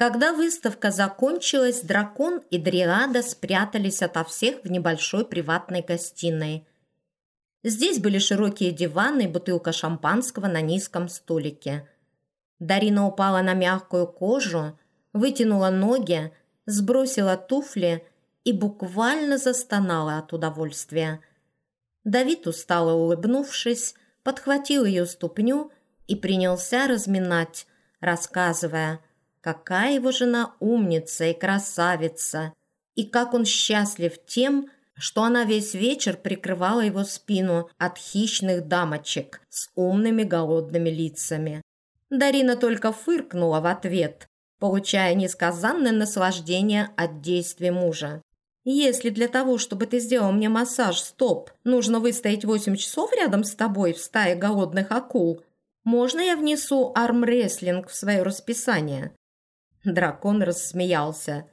Когда выставка закончилась, дракон и дриада спрятались ото всех в небольшой приватной гостиной. Здесь были широкие диваны и бутылка шампанского на низком столике. Дарина упала на мягкую кожу, вытянула ноги, сбросила туфли и буквально застонала от удовольствия. Давид, устало улыбнувшись, подхватил ее ступню и принялся разминать, рассказывая, какая его жена умница и красавица, и как он счастлив тем, что она весь вечер прикрывала его спину от хищных дамочек с умными голодными лицами. Дарина только фыркнула в ответ, получая несказанное наслаждение от действий мужа. «Если для того, чтобы ты сделал мне массаж стоп, нужно выстоять восемь часов рядом с тобой в стае голодных акул, можно я внесу армрестлинг в свое расписание?» Дракон рассмеялся.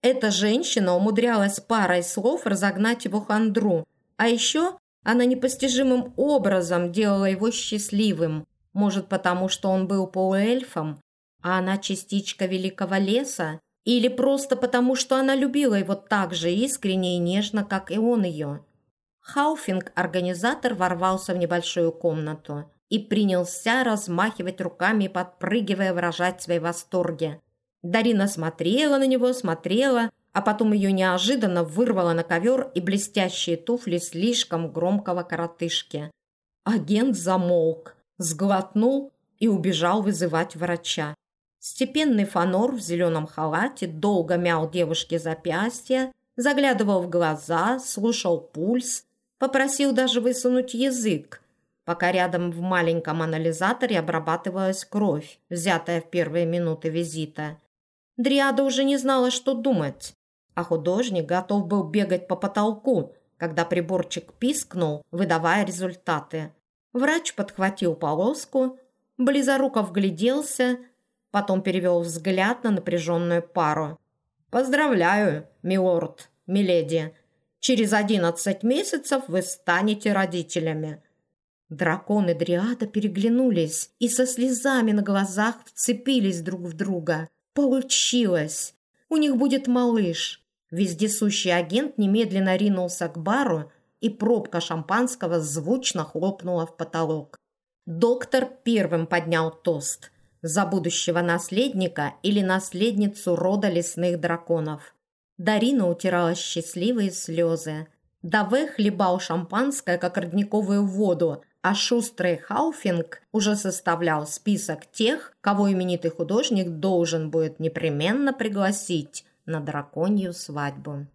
Эта женщина умудрялась парой слов разогнать его хандру, а еще она непостижимым образом делала его счастливым. Может, потому что он был полуэльфом, а она частичка великого леса? Или просто потому, что она любила его так же искренне и нежно, как и он ее? Хауфинг, организатор, ворвался в небольшую комнату и принялся размахивать руками, подпрыгивая, выражать свои восторги. Дарина смотрела на него, смотрела, а потом ее неожиданно вырвало на ковер и блестящие туфли слишком громкого коротышки. Агент замолк, сглотнул и убежал вызывать врача. Степенный фанор в зеленом халате долго мял девушке запястья, заглядывал в глаза, слушал пульс, попросил даже высунуть язык, пока рядом в маленьком анализаторе обрабатывалась кровь, взятая в первые минуты визита. Дриада уже не знала, что думать, а художник готов был бегать по потолку, когда приборчик пискнул, выдавая результаты. Врач подхватил полоску, близоруков гляделся, потом перевел взгляд на напряженную пару. «Поздравляю, милорд, миледи, через одиннадцать месяцев вы станете родителями». Дракон и Дриада переглянулись и со слезами на глазах вцепились друг в друга – Получилось! У них будет малыш. Вездесущий агент немедленно ринулся к бару, и пробка шампанского звучно хлопнула в потолок. Доктор первым поднял тост за будущего наследника или наследницу рода лесных драконов. Дарина утирала счастливые слезы. Даве хлебал шампанское, как родниковую воду, а шустрый Хауфинг уже составлял список тех, кого именитый художник должен будет непременно пригласить на драконью свадьбу.